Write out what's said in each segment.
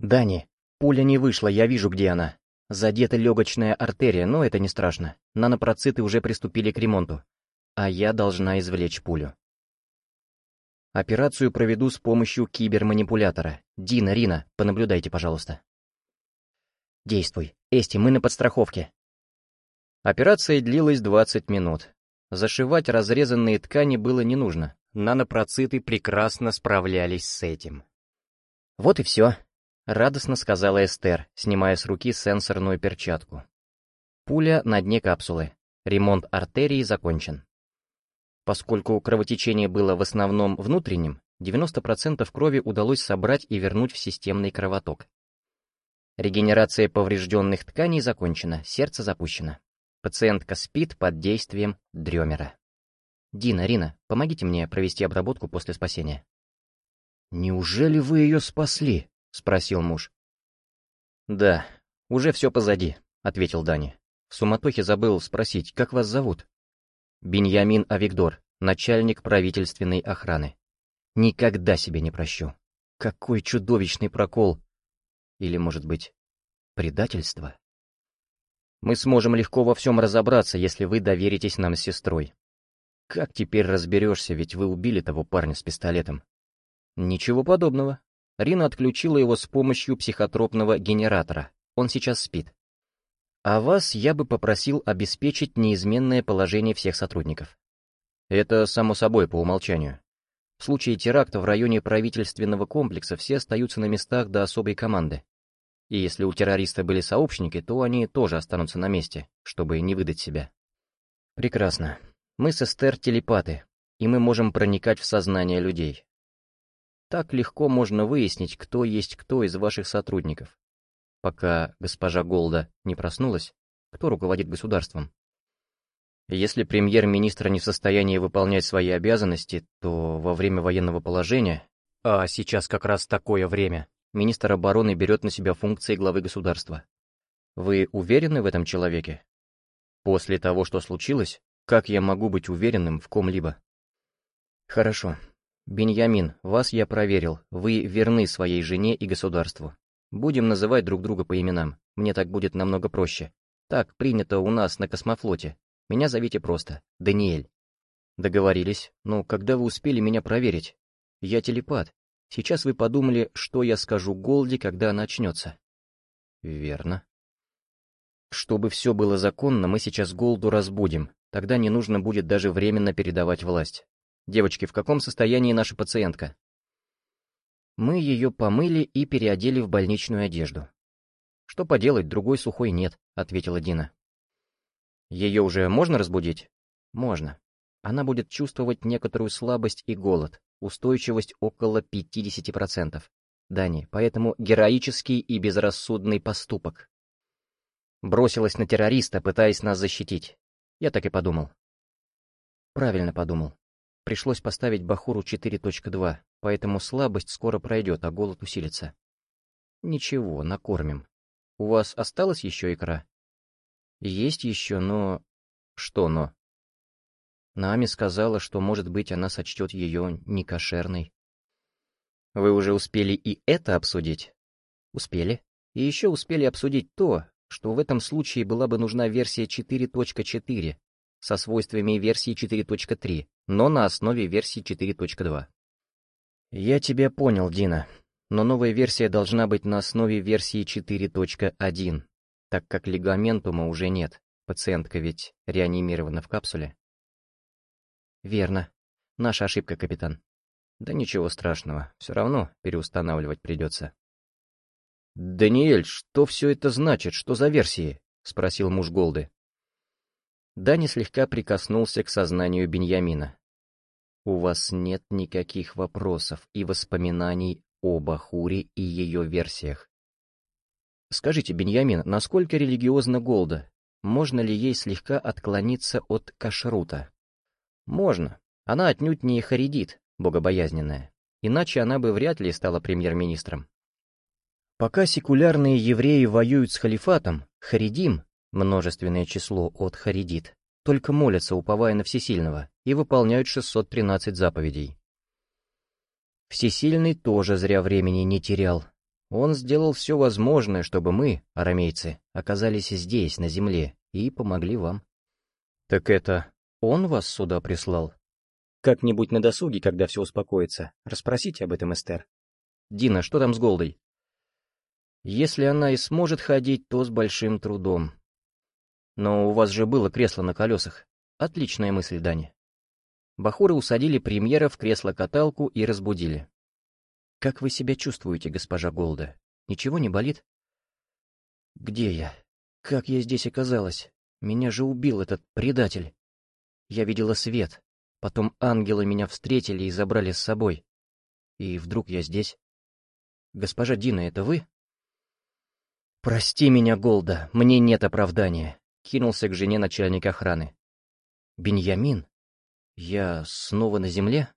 «Дани, пуля не вышла, я вижу, где она. Задета легочная артерия, но это не страшно. Нанопроциты уже приступили к ремонту. А я должна извлечь пулю. Операцию проведу с помощью киберманипулятора. Дина, Рина, понаблюдайте, пожалуйста. Действуй. Эсти, мы на подстраховке. Операция длилась 20 минут. Зашивать разрезанные ткани было не нужно. Нанопроциты прекрасно справлялись с этим. Вот и все, радостно сказала Эстер, снимая с руки сенсорную перчатку. Пуля на дне капсулы. Ремонт артерии закончен. Поскольку кровотечение было в основном внутренним, 90% крови удалось собрать и вернуть в системный кровоток. Регенерация поврежденных тканей закончена, сердце запущено. Пациентка спит под действием дремера. «Дина, Рина, помогите мне провести обработку после спасения». «Неужели вы ее спасли?» — спросил муж. «Да, уже все позади», — ответил Дани. В суматохе забыл спросить, как вас зовут? Беньямин Авигдор, начальник правительственной охраны. Никогда себе не прощу. Какой чудовищный прокол. Или, может быть, предательство? Мы сможем легко во всем разобраться, если вы доверитесь нам с сестрой. Как теперь разберешься, ведь вы убили того парня с пистолетом? Ничего подобного. Рина отключила его с помощью психотропного генератора. Он сейчас спит. А вас я бы попросил обеспечить неизменное положение всех сотрудников. Это само собой по умолчанию. В случае теракта в районе правительственного комплекса все остаются на местах до особой команды. И если у террориста были сообщники, то они тоже останутся на месте, чтобы не выдать себя. Прекрасно. Мы с Эстер телепаты, и мы можем проникать в сознание людей. Так легко можно выяснить, кто есть кто из ваших сотрудников, пока госпожа Голда не проснулась, кто руководит государством. Если премьер-министр не в состоянии выполнять свои обязанности, то во время военного положения, а сейчас как раз такое время, министр обороны берет на себя функции главы государства. Вы уверены в этом человеке? После того, что случилось, как я могу быть уверенным в ком-либо? Хорошо. Беньямин, вас я проверил, вы верны своей жене и государству. Будем называть друг друга по именам, мне так будет намного проще. Так принято у нас на космофлоте. Меня зовите просто Даниэль. Договорились. Ну, когда вы успели меня проверить? Я телепат. Сейчас вы подумали, что я скажу Голди, когда она очнется. Верно. Чтобы все было законно, мы сейчас Голду разбудим. Тогда не нужно будет даже временно передавать власть. Девочки, в каком состоянии наша пациентка? Мы ее помыли и переодели в больничную одежду. «Что поделать, другой сухой нет», — ответила Дина. «Ее уже можно разбудить?» «Можно. Она будет чувствовать некоторую слабость и голод, устойчивость около 50%. Дани, поэтому героический и безрассудный поступок. Бросилась на террориста, пытаясь нас защитить. Я так и подумал. Правильно подумал. Пришлось поставить Бахуру 4.2, поэтому слабость скоро пройдет, а голод усилится. Ничего, накормим. У вас осталась еще икра? Есть еще, но... Что но? Нами сказала, что, может быть, она сочтет ее некошерной. Вы уже успели и это обсудить? Успели. И еще успели обсудить то, что в этом случае была бы нужна версия 4.4 со свойствами версии 4.3, но на основе версии 4.2. Я тебя понял, Дина, но новая версия должна быть на основе версии 4.1, так как лигаментума уже нет, пациентка ведь реанимирована в капсуле. Верно. Наша ошибка, капитан. Да ничего страшного, все равно переустанавливать придется. «Даниэль, что все это значит? Что за версии?» — спросил муж Голды. Дани слегка прикоснулся к сознанию Беньямина. У вас нет никаких вопросов и воспоминаний об Ахуре и ее версиях. Скажите, Беньямин, насколько религиозна Голда? Можно ли ей слегка отклониться от кашрута? Можно. Она отнюдь не харидит, богобоязненная. Иначе она бы вряд ли стала премьер-министром. Пока секулярные евреи воюют с халифатом, харидим, множественное число от харидит, только молятся, уповая на Всесильного, и выполняют 613 заповедей. Всесильный тоже зря времени не терял. Он сделал все возможное, чтобы мы, арамейцы, оказались здесь, на земле, и помогли вам. Так это он вас сюда прислал? Как-нибудь на досуге, когда все успокоится, расспросите об этом, Эстер. Дина, что там с Голдой? Если она и сможет ходить, то с большим трудом. Но у вас же было кресло на колесах. Отличная мысль, Дани. Бахуры усадили премьера в кресло-каталку и разбудили. «Как вы себя чувствуете, госпожа Голда? Ничего не болит?» «Где я? Как я здесь оказалась? Меня же убил этот предатель. Я видела свет, потом ангелы меня встретили и забрали с собой. И вдруг я здесь. Госпожа Дина, это вы?» «Прости меня, Голда, мне нет оправдания», — кинулся к жене начальник охраны. «Беньямин? Я снова на земле?»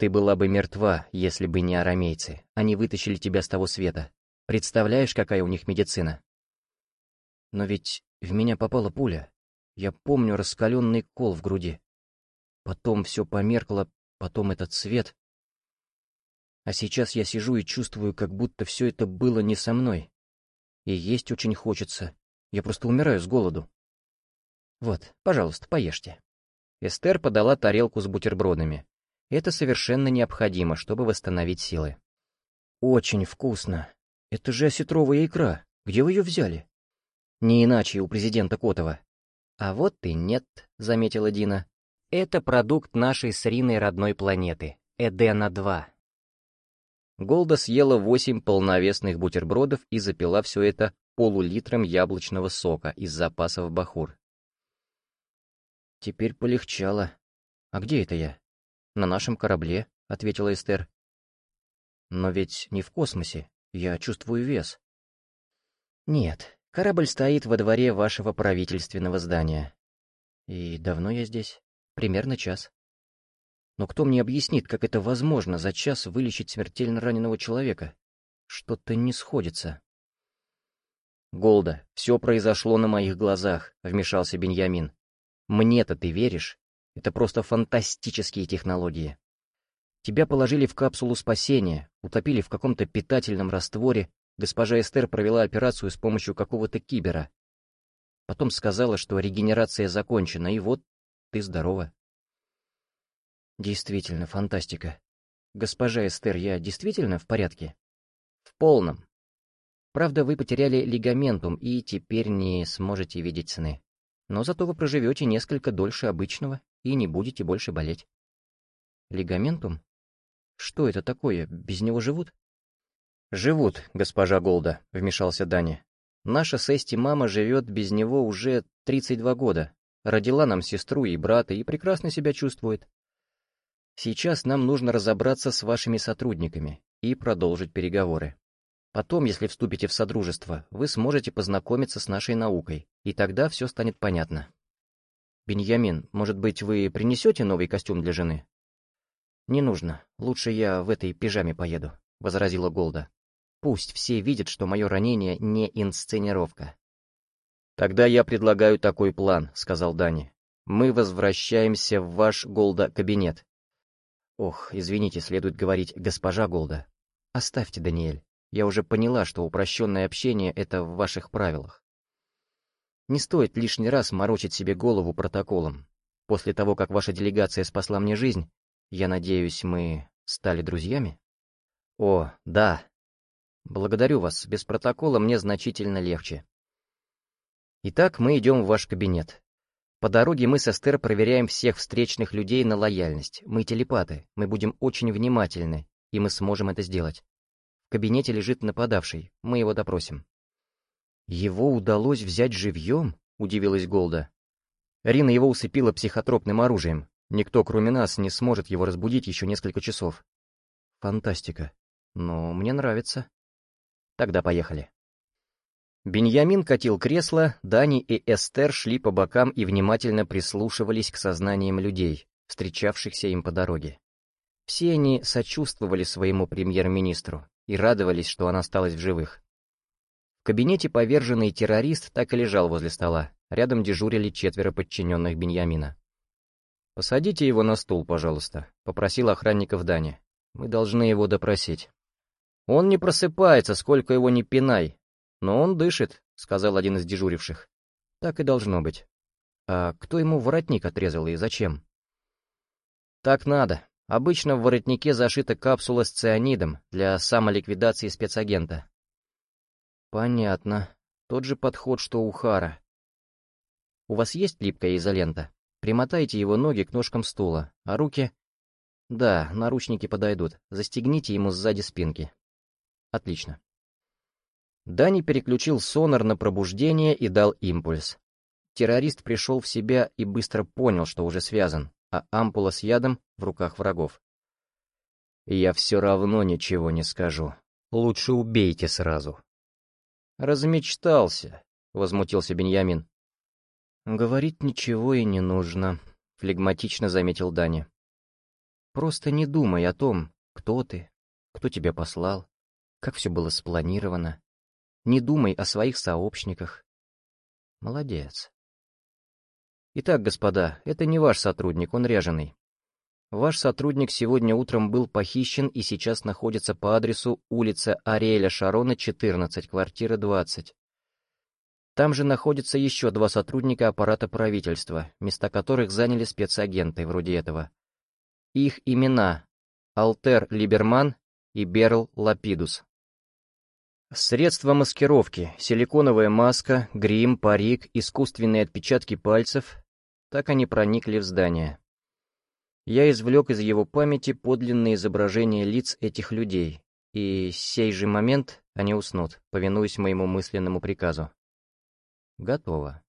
Ты была бы мертва, если бы не арамейцы. Они вытащили тебя с того света. Представляешь, какая у них медицина? Но ведь в меня попала пуля. Я помню раскаленный кол в груди. Потом все померкло, потом этот свет. А сейчас я сижу и чувствую, как будто все это было не со мной. И есть очень хочется. Я просто умираю с голоду. Вот, пожалуйста, поешьте. Эстер подала тарелку с бутербродами. Это совершенно необходимо, чтобы восстановить силы. «Очень вкусно. Это же осетровая икра. Где вы ее взяли?» «Не иначе у президента Котова». «А вот и нет», — заметила Дина. «Это продукт нашей с Риной родной планеты, Эдена-2». Голда съела восемь полновесных бутербродов и запила все это полулитром яблочного сока из запасов Бахур. «Теперь полегчало. А где это я?» «На нашем корабле», — ответила Эстер. «Но ведь не в космосе. Я чувствую вес». «Нет, корабль стоит во дворе вашего правительственного здания. И давно я здесь? Примерно час. Но кто мне объяснит, как это возможно за час вылечить смертельно раненого человека? Что-то не сходится». «Голда, все произошло на моих глазах», — вмешался Беньямин. «Мне-то ты веришь?» Это просто фантастические технологии. Тебя положили в капсулу спасения, утопили в каком-то питательном растворе, госпожа Эстер провела операцию с помощью какого-то кибера. Потом сказала, что регенерация закончена, и вот ты здорова. Действительно, фантастика. Госпожа Эстер, я действительно в порядке? В полном. Правда, вы потеряли лигаментум и теперь не сможете видеть сны. Но зато вы проживете несколько дольше обычного и не будете больше болеть. Лигаментум? Что это такое? Без него живут? Живут, госпожа Голда, вмешался Дани. Наша Сести мама живет без него уже 32 года. Родила нам сестру и брата и прекрасно себя чувствует. Сейчас нам нужно разобраться с вашими сотрудниками и продолжить переговоры. Потом, если вступите в Содружество, вы сможете познакомиться с нашей наукой, и тогда все станет понятно. «Беньямин, может быть, вы принесете новый костюм для жены?» «Не нужно. Лучше я в этой пижаме поеду», — возразила Голда. «Пусть все видят, что мое ранение не инсценировка». «Тогда я предлагаю такой план», — сказал Дани. «Мы возвращаемся в ваш, Голда, кабинет». «Ох, извините, следует говорить «госпожа Голда». Оставьте, Даниэль. Я уже поняла, что упрощенное общение — это в ваших правилах. Не стоит лишний раз морочить себе голову протоколом. После того, как ваша делегация спасла мне жизнь, я надеюсь, мы стали друзьями? О, да. Благодарю вас, без протокола мне значительно легче. Итак, мы идем в ваш кабинет. По дороге мы с Эстер проверяем всех встречных людей на лояльность. Мы телепаты, мы будем очень внимательны, и мы сможем это сделать. В кабинете лежит нападавший, мы его допросим. «Его удалось взять живьем?» — удивилась Голда. Рина его усыпила психотропным оружием. Никто, кроме нас, не сможет его разбудить еще несколько часов. Фантастика. Но мне нравится. Тогда поехали. Беньямин катил кресло, Дани и Эстер шли по бокам и внимательно прислушивались к сознаниям людей, встречавшихся им по дороге. Все они сочувствовали своему премьер-министру и радовались, что он осталась в живых. В кабинете поверженный террорист так и лежал возле стола. Рядом дежурили четверо подчиненных Беньямина. «Посадите его на стул, пожалуйста», — попросил охранников Дани. «Мы должны его допросить». «Он не просыпается, сколько его ни пинай. Но он дышит», — сказал один из дежуривших. «Так и должно быть. А кто ему воротник отрезал и зачем?» «Так надо. Обычно в воротнике зашита капсула с цианидом для самоликвидации спецагента». «Понятно. Тот же подход, что у Хара. У вас есть липкая изолента? Примотайте его ноги к ножкам стула, а руки... Да, наручники подойдут. Застегните ему сзади спинки. Отлично. Дани переключил сонар на пробуждение и дал импульс. Террорист пришел в себя и быстро понял, что уже связан, а ампула с ядом в руках врагов. «Я все равно ничего не скажу. Лучше убейте сразу». «Размечтался», — возмутился Беньямин. «Говорить ничего и не нужно», — флегматично заметил Даня. «Просто не думай о том, кто ты, кто тебя послал, как все было спланировано. Не думай о своих сообщниках. Молодец. Итак, господа, это не ваш сотрудник, он ряженый. Ваш сотрудник сегодня утром был похищен и сейчас находится по адресу улица Ариэля Шарона, 14, квартира 20. Там же находятся еще два сотрудника аппарата правительства, места которых заняли спецагенты вроде этого. Их имена — Алтер Либерман и Берл Лапидус. Средства маскировки, силиконовая маска, грим, парик, искусственные отпечатки пальцев — так они проникли в здание. Я извлек из его памяти подлинные изображения лиц этих людей, и сей же момент они уснут, повинуясь моему мысленному приказу. Готово.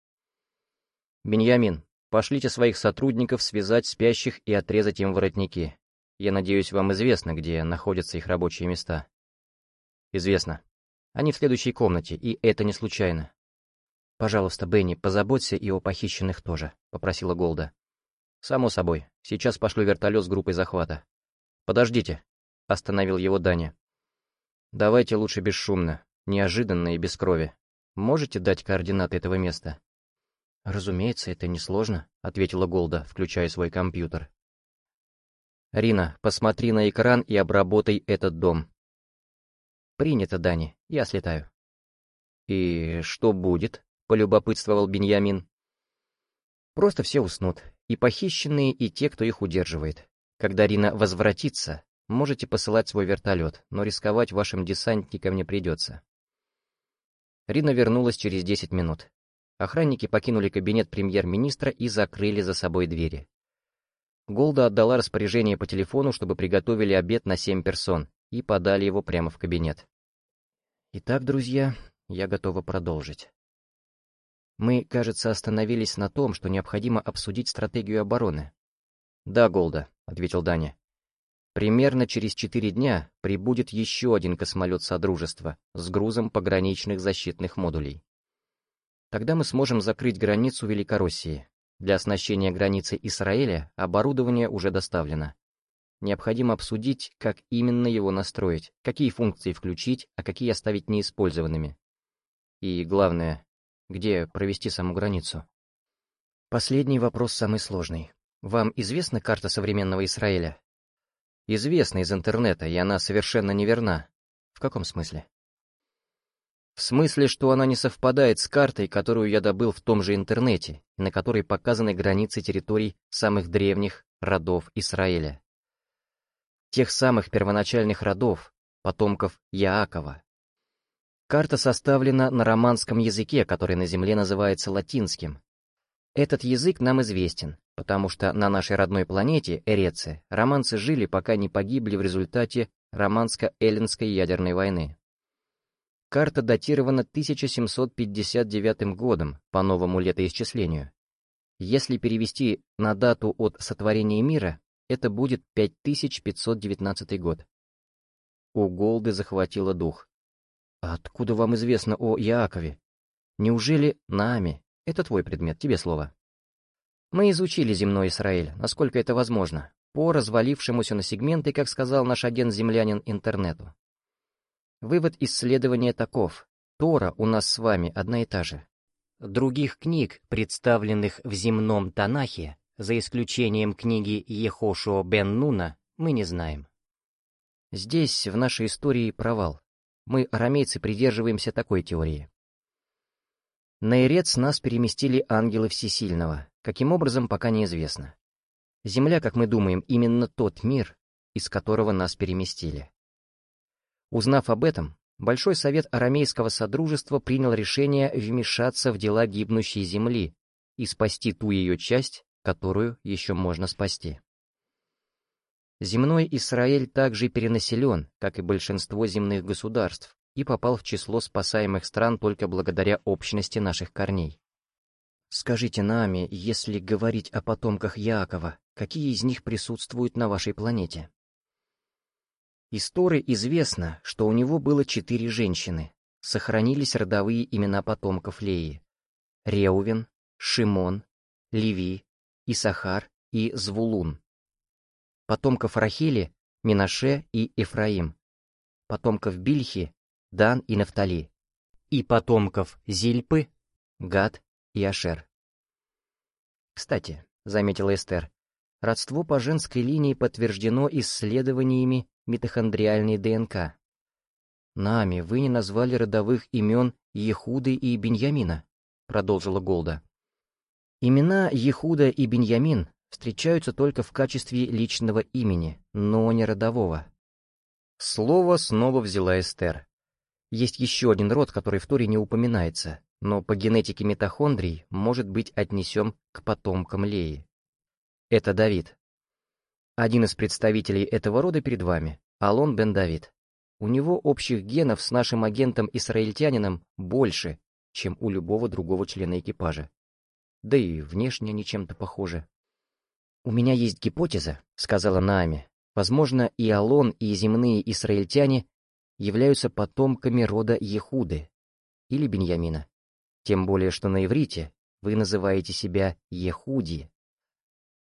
Беньямин, пошлите своих сотрудников связать спящих и отрезать им воротники. Я надеюсь, вам известно, где находятся их рабочие места. Известно. Они в следующей комнате, и это не случайно. «Пожалуйста, Бенни, позаботься и о похищенных тоже», — попросила Голда. «Само собой. Сейчас пошлю вертолет с группой захвата». «Подождите», — остановил его Даня. «Давайте лучше бесшумно, неожиданно и без крови. Можете дать координаты этого места?» «Разумеется, это несложно», — ответила Голда, включая свой компьютер. «Рина, посмотри на экран и обработай этот дом. «Принято, Дани, я слетаю». «И что будет?» — полюбопытствовал Беньямин. «Просто все уснут, и похищенные, и те, кто их удерживает. Когда Рина возвратится, можете посылать свой вертолет, но рисковать вашим десантникам не придется». Рина вернулась через 10 минут. Охранники покинули кабинет премьер-министра и закрыли за собой двери. Голда отдала распоряжение по телефону, чтобы приготовили обед на семь персон, и подали его прямо в кабинет. Итак, друзья, я готова продолжить. Мы, кажется, остановились на том, что необходимо обсудить стратегию обороны. «Да, Голда», — ответил Даня. «Примерно через четыре дня прибудет еще один космолет Содружества с грузом пограничных защитных модулей. Тогда мы сможем закрыть границу Великороссии. Для оснащения границы Израиля оборудование уже доставлено. Необходимо обсудить, как именно его настроить, какие функции включить, а какие оставить неиспользованными. И главное, где провести саму границу. Последний вопрос самый сложный. Вам известна карта современного Израиля? Известна из интернета, и она совершенно неверна. В каком смысле? В смысле, что она не совпадает с картой, которую я добыл в том же интернете, на которой показаны границы территорий самых древних родов Израиля тех самых первоначальных родов, потомков Яакова. Карта составлена на романском языке, который на Земле называется латинским. Этот язык нам известен, потому что на нашей родной планете, Эреце, романцы жили, пока не погибли в результате романско-эллинской ядерной войны. Карта датирована 1759 годом по новому летоисчислению. Если перевести на дату от сотворения мира, это будет 5519 год. У Голды захватило дух. «А откуда вам известно о Яакове? Неужели нами? Это твой предмет, тебе слово». Мы изучили земной Израиль, насколько это возможно, по развалившемуся на сегменты, как сказал наш агент-землянин, интернету. Вывод исследования таков. Тора у нас с вами одна и та же. Других книг, представленных в земном Танахе, за исключением книги Ехошуа бен Нуна, мы не знаем. Здесь, в нашей истории, провал. Мы, арамейцы, придерживаемся такой теории. На Ирец нас переместили ангелы Всесильного. Каким образом, пока неизвестно. Земля, как мы думаем, именно тот мир, из которого нас переместили. Узнав об этом, Большой совет Арамейского Содружества принял решение вмешаться в дела гибнущей земли и спасти ту ее часть, которую еще можно спасти. Земной Израиль также перенаселен, как и большинство земных государств, и попал в число спасаемых стран только благодаря общности наших корней. Скажите нами, если говорить о потомках Яакова, какие из них присутствуют на вашей планете? Из Торы известно, что у него было четыре женщины. Сохранились родовые имена потомков Леи. Реувен, Шимон, Леви, Исахар и Звулун. Потомков Рахили — Минаше и Ефраим. Потомков Бильхи — Дан и Нафтали. И потомков Зильпы — Гад и Ашер. Кстати, заметила Эстер, родство по женской линии подтверждено исследованиями митохондриальной ДНК. «Нами вы не назвали родовых имен Ехуды и Беньямина», — продолжила Голда. Имена Ехуда и Беньямин встречаются только в качестве личного имени, но не родового. Слово снова взяла Эстер. Есть еще один род, который в Торе не упоминается, но по генетике митохондрий может быть отнесен к потомкам Леи. Это Давид. Один из представителей этого рода перед вами, Алон бен Давид. У него общих генов с нашим агентом-израильтянином больше, чем у любого другого члена экипажа. Да и внешне они чем-то похожи. «У меня есть гипотеза», — сказала Наами. «Возможно, и Алон, и земные израильтяне являются потомками рода Ехуды или Беньямина. Тем более, что на иврите вы называете себя Ехуди,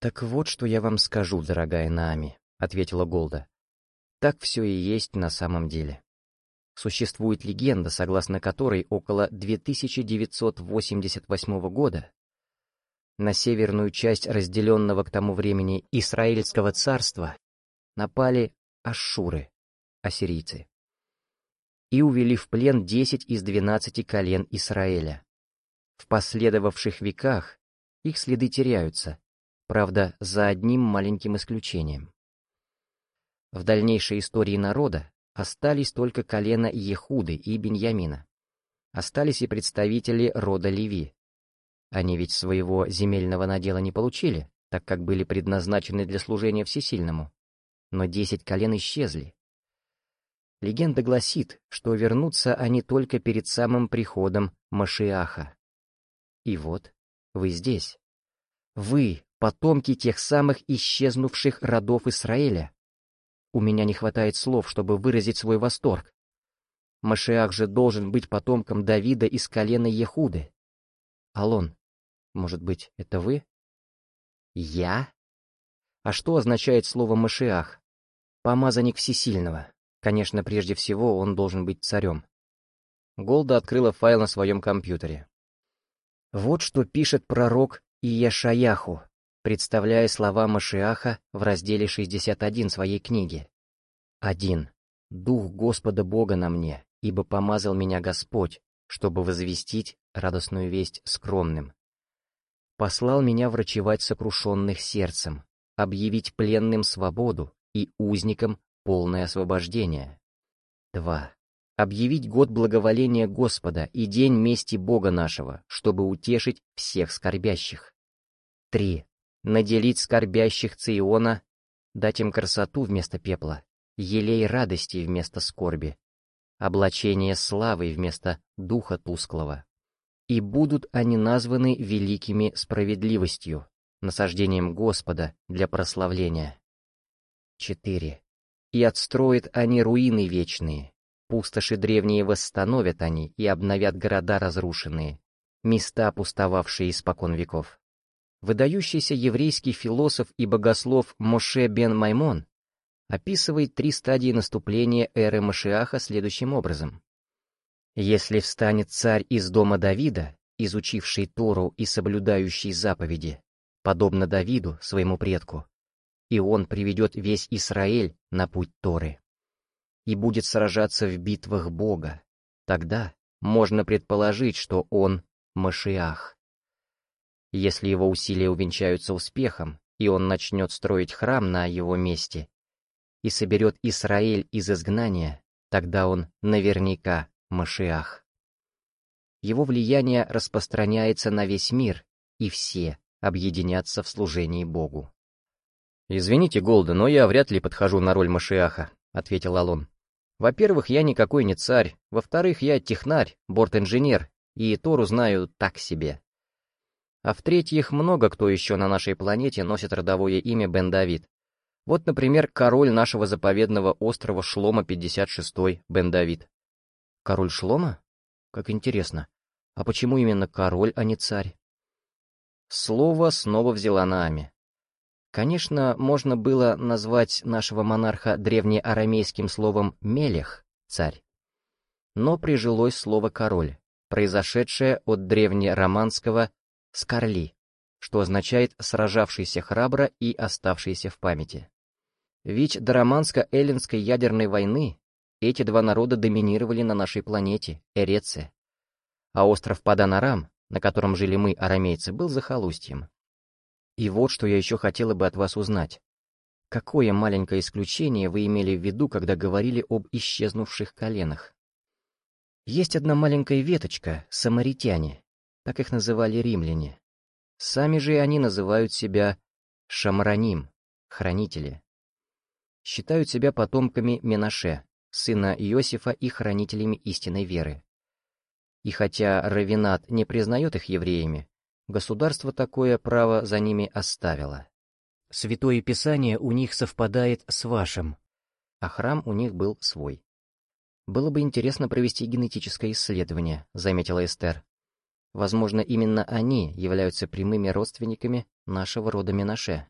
«Так вот, что я вам скажу, дорогая Наами», — ответила Голда. «Так все и есть на самом деле. Существует легенда, согласно которой около 2988 года на северную часть разделенного к тому времени Израильского царства напали ашшуры, ассирийцы, и увели в плен 10 из 12 колен Израиля. В последовавших веках их следы теряются, Правда, за одним маленьким исключением. В дальнейшей истории народа остались только колено Ехуды и Беньямина. Остались и представители рода Леви. Они ведь своего земельного надела не получили, так как были предназначены для служения всесильному. Но десять колен исчезли. Легенда гласит, что вернутся они только перед самым приходом Машиаха. И вот, вы здесь. Вы, потомки тех самых исчезнувших родов Израиля. У меня не хватает слов, чтобы выразить свой восторг. Машиах же должен быть потомком Давида из колена Ехуды. Алон, может быть, это вы? Я? А что означает слово «Машиах»? Помазанник Всесильного. Конечно, прежде всего он должен быть царем. Голда открыла файл на своем компьютере. Вот что пишет пророк Иешаяху, представляя слова Машиаха в разделе 61 своей книги. «1. Дух Господа Бога на мне, ибо помазал меня Господь, чтобы возвестить радостную весть скромным. Послал меня врачевать сокрушенных сердцем, объявить пленным свободу и узникам полное освобождение. 2. Объявить год благоволения Господа и день мести Бога нашего, чтобы утешить всех скорбящих. 3 наделить скорбящих Циона, дать им красоту вместо пепла, елей радости вместо скорби, облачение славы вместо духа тусклого. И будут они названы великими справедливостью, насаждением Господа для прославления. 4. И отстроят они руины вечные, пустоши древние восстановят они и обновят города разрушенные, места пустовавшие испокон веков. Выдающийся еврейский философ и богослов Моше бен Маймон описывает три стадии наступления эры Машиаха следующим образом. Если встанет царь из дома Давида, изучивший Тору и соблюдающий заповеди, подобно Давиду, своему предку, и он приведет весь Израиль на путь Торы. и будет сражаться в битвах Бога. Тогда можно предположить, что он — Машиах. Если его усилия увенчаются успехом, и он начнет строить храм на его месте, и соберет Израиль из изгнания, тогда он наверняка Машиах. Его влияние распространяется на весь мир, и все объединятся в служении Богу. «Извините, Голда, но я вряд ли подхожу на роль Машиаха», — ответил Алон. «Во-первых, я никакой не царь. Во-вторых, я технарь, борт-инженер, и Тору знаю так себе. А в-третьих, много кто еще на нашей планете носит родовое имя Бен Давид. Вот, например, король нашего заповедного острова Шлома 56-й, Бен Давид. Король Шлома? Как интересно. А почему именно король, а не царь? Слово снова взяла Наами. Конечно, можно было назвать нашего монарха древнеарамейским словом «мелех» — «царь». Но прижилось слово «король», произошедшее от древнероманского Скарли, что означает «сражавшийся храбро и оставшийся в памяти». Ведь до романско-эллинской ядерной войны эти два народа доминировали на нашей планете, Эреце. А остров Паданарам, на котором жили мы, арамейцы, был захолустьем. И вот что я еще хотела бы от вас узнать. Какое маленькое исключение вы имели в виду, когда говорили об исчезнувших коленах? Есть одна маленькая веточка — самаритяне, так их называли римляне. Сами же они называют себя шамраним, хранители. Считают себя потомками Менаше, сына Иосифа и хранителями истинной веры. И хотя Равинат не признает их евреями, государство такое право за ними оставило. Святое Писание у них совпадает с вашим, а храм у них был свой. «Было бы интересно провести генетическое исследование», — заметила Эстер. Возможно, именно они являются прямыми родственниками нашего рода Минаше.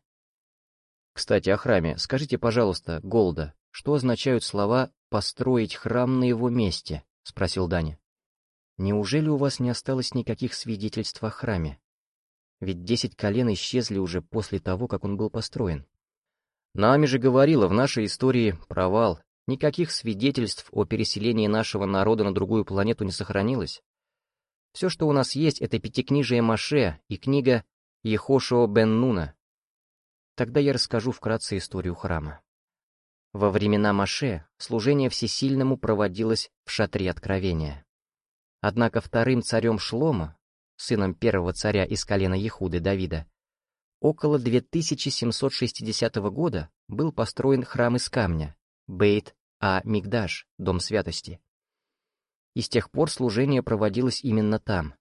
Кстати, о храме. Скажите, пожалуйста, Голда, что означают слова «построить храм на его месте»? — спросил Даня. Неужели у вас не осталось никаких свидетельств о храме? Ведь десять колен исчезли уже после того, как он был построен. Нами же говорила в нашей истории провал. Никаких свидетельств о переселении нашего народа на другую планету не сохранилось. Все, что у нас есть, это пятикнижие Маше и книга Ехошуа бен Нуна. Тогда я расскажу вкратце историю храма. Во времена Маше служение всесильному проводилось в шатре откровения. Однако вторым царем Шлома, сыном первого царя из колена Ехуды Давида, около 2760 года был построен храм из камня, Бейт а Мигдаш, Дом Святости и с тех пор служение проводилось именно там.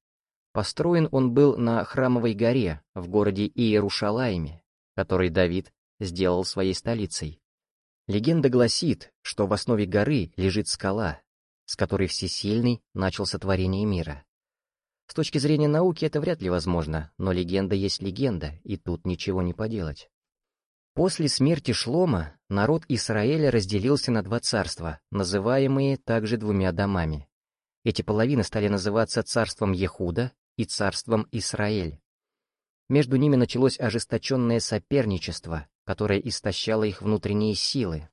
Построен он был на Храмовой горе в городе Иерушалаиме, который Давид сделал своей столицей. Легенда гласит, что в основе горы лежит скала, с которой Всесильный начал сотворение мира. С точки зрения науки это вряд ли возможно, но легенда есть легенда, и тут ничего не поделать. После смерти Шлома народ Израиля разделился на два царства, называемые также двумя домами. Эти половины стали называться царством Ехуда и царством Израиль. Между ними началось ожесточенное соперничество, которое истощало их внутренние силы.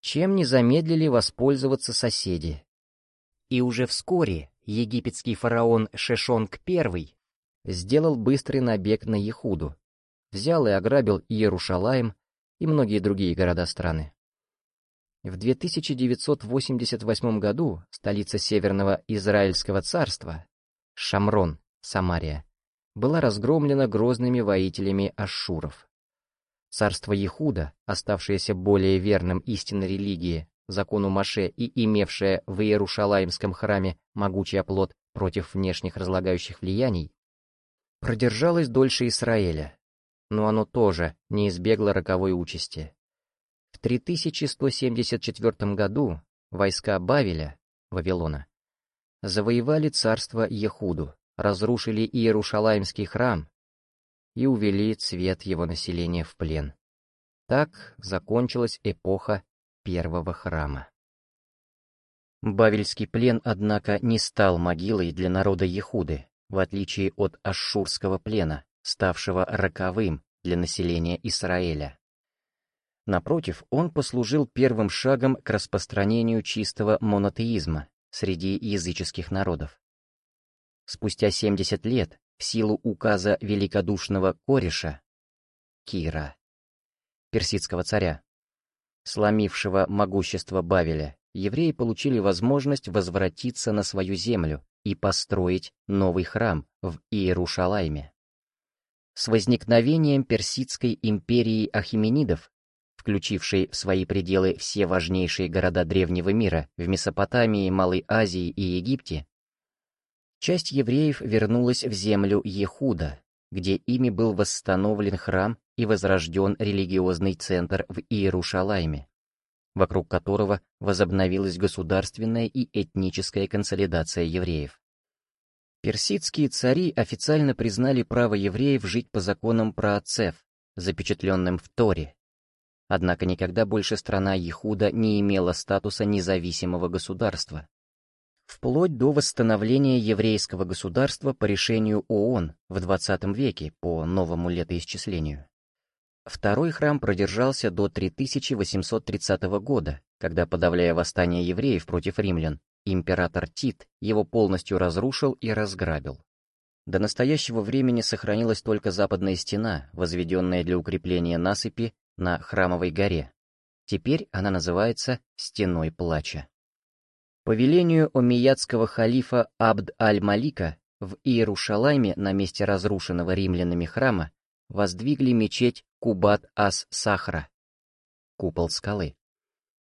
Чем не замедлили воспользоваться соседи. И уже вскоре египетский фараон Шешонг I сделал быстрый набег на Ехуду, взял и ограбил Иерушалаем и многие другие города страны. В 2988 году столица Северного Израильского царства, Шамрон, Самария, была разгромлена грозными воителями Ашшуров. Царство Ехуда, оставшееся более верным истинной религии, закону Маше и имевшее в Иерушалаимском храме могучий оплот против внешних разлагающих влияний, продержалось дольше Израиля, но оно тоже не избегло роковой участи. В 3174 году войска Бавеля, Вавилона, завоевали царство Ехуду, разрушили Иерушалаимский храм и увели цвет его населения в плен. Так закончилась эпоха первого храма. Бавельский плен, однако, не стал могилой для народа Ехуды, в отличие от Ашшурского плена, ставшего роковым для населения Израиля. Напротив, он послужил первым шагом к распространению чистого монотеизма среди языческих народов. Спустя 70 лет, в силу указа великодушного кореша, Кира, персидского царя, сломившего могущество Бавеля, евреи получили возможность возвратиться на свою землю и построить новый храм в Иерушалайме. С возникновением Персидской империи Ахименидов, включившей в свои пределы все важнейшие города древнего мира в Месопотамии, Малой Азии и Египте, часть евреев вернулась в землю Ехуда, где ими был восстановлен храм и возрожден религиозный центр в Иерушалайме, вокруг которого возобновилась государственная и этническая консолидация евреев. Персидские цари официально признали право евреев жить по законам праотцев, запечатленным в Торе. Однако никогда больше страна Ехуда не имела статуса независимого государства. Вплоть до восстановления еврейского государства по решению ООН в XX веке по новому летоисчислению. Второй храм продержался до 3830 года, когда, подавляя восстание евреев против римлян, император Тит его полностью разрушил и разграбил. До настоящего времени сохранилась только западная стена, возведенная для укрепления насыпи на Храмовой горе. Теперь она называется «Стеной плача». По велению омейядского халифа Абд-аль-Малика в Иерушалайме на месте разрушенного римлянами храма воздвигли мечеть Кубат-ас-Сахра, купол скалы.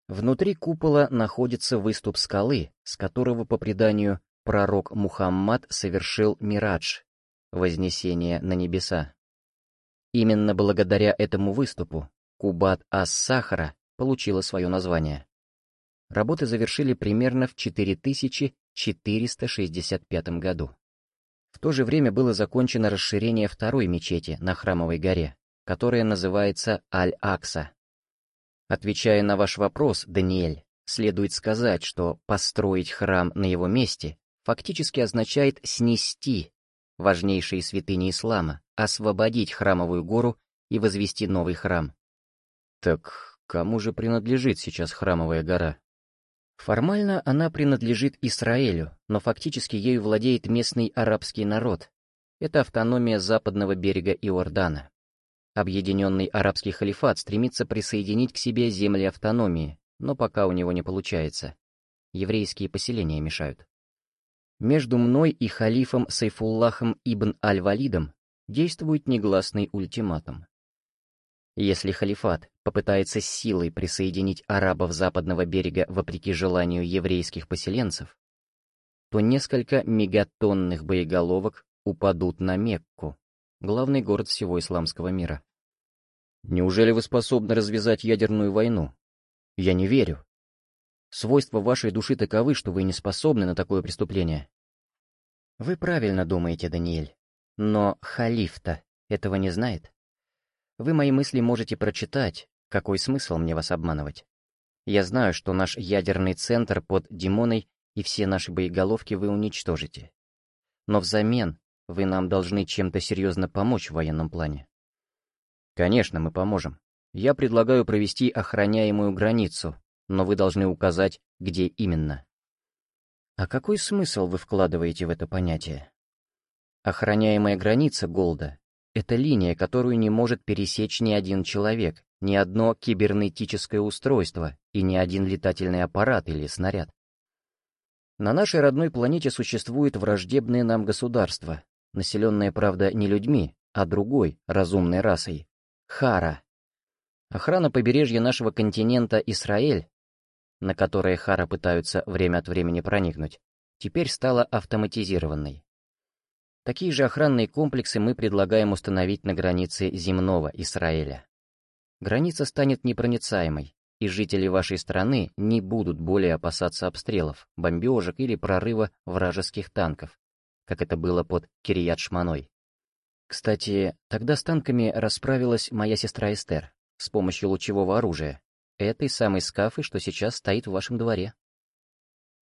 Внутри купола находится выступ скалы, с которого, по преданию, пророк Мухаммад совершил мирадж, вознесение на небеса. Именно благодаря этому выступу Кубат-ас-Сахара получила свое название. Работы завершили примерно в 4465 году. В то же время было закончено расширение второй мечети на Храмовой горе, которая называется Аль-Акса. Отвечая на ваш вопрос, Даниэль, следует сказать, что построить храм на его месте фактически означает снести важнейшие святыни ислама, освободить храмовую гору и возвести новый храм. Так кому же принадлежит сейчас храмовая гора? Формально она принадлежит Израилю, но фактически ею владеет местный арабский народ. Это автономия западного берега Иордана. Объединенный арабский халифат стремится присоединить к себе земли автономии, но пока у него не получается. Еврейские поселения мешают. Между мной и халифом Сайфуллахом ибн Аль-Валидом действует негласный ультиматум. Если халифат попытается силой присоединить арабов западного берега вопреки желанию еврейских поселенцев, то несколько мегатонных боеголовок упадут на Мекку, главный город всего исламского мира. Неужели вы способны развязать ядерную войну? Я не верю. Свойства вашей души таковы, что вы не способны на такое преступление. Вы правильно думаете, Даниэль. Но халиф-то этого не знает. Вы мои мысли можете прочитать, какой смысл мне вас обманывать. Я знаю, что наш ядерный центр под Димоной и все наши боеголовки вы уничтожите. Но взамен вы нам должны чем-то серьезно помочь в военном плане. Конечно, мы поможем. Я предлагаю провести охраняемую границу, но вы должны указать, где именно. А какой смысл вы вкладываете в это понятие? Охраняемая граница Голда это линия, которую не может пересечь ни один человек, ни одно кибернетическое устройство и ни один летательный аппарат или снаряд. На нашей родной планете существует враждебное нам государство, населенное, правда, не людьми, а другой, разумной расой — Хара. Охрана побережья нашего континента Израиль, на которое Хара пытаются время от времени проникнуть, теперь стала автоматизированной. Такие же охранные комплексы мы предлагаем установить на границе земного Израиля. Граница станет непроницаемой, и жители вашей страны не будут более опасаться обстрелов, бомбежек или прорыва вражеских танков, как это было под Кирият-Шманой. Кстати, тогда с танками расправилась моя сестра Эстер с помощью лучевого оружия, этой самой скафы, что сейчас стоит в вашем дворе.